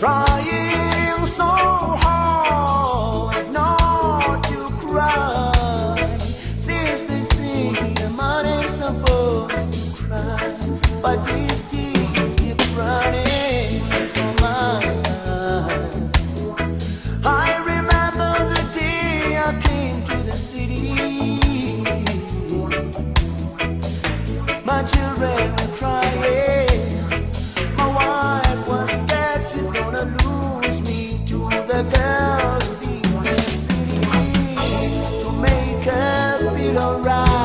trying. it.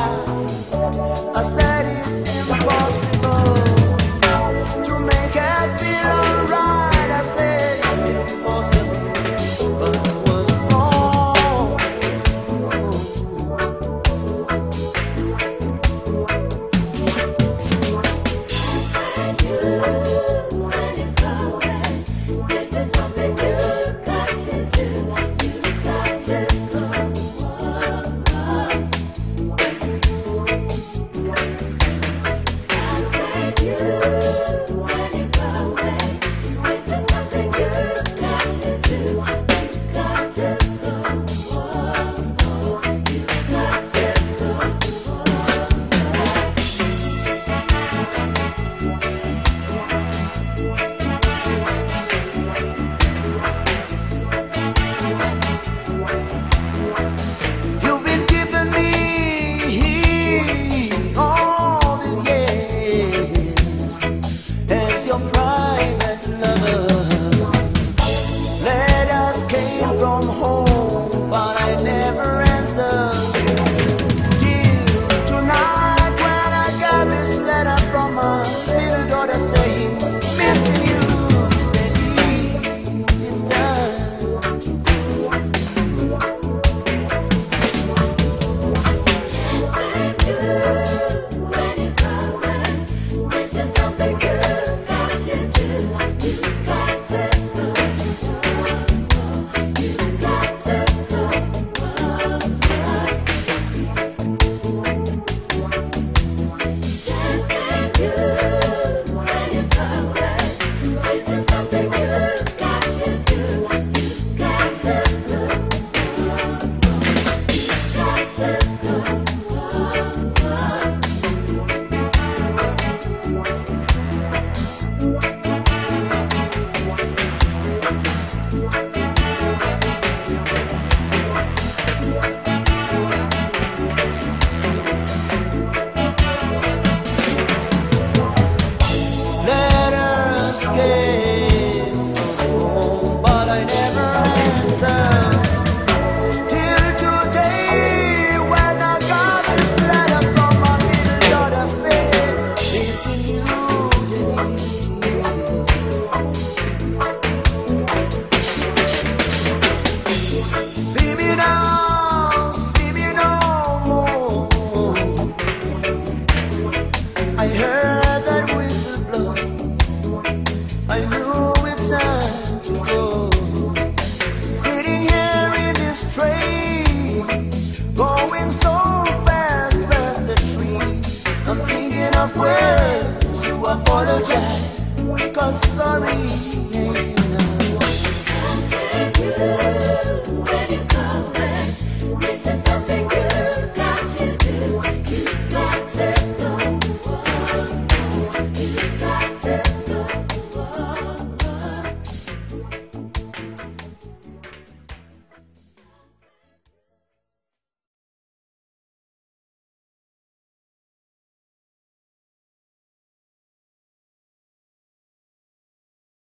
Enough words to apologize. Cause sorry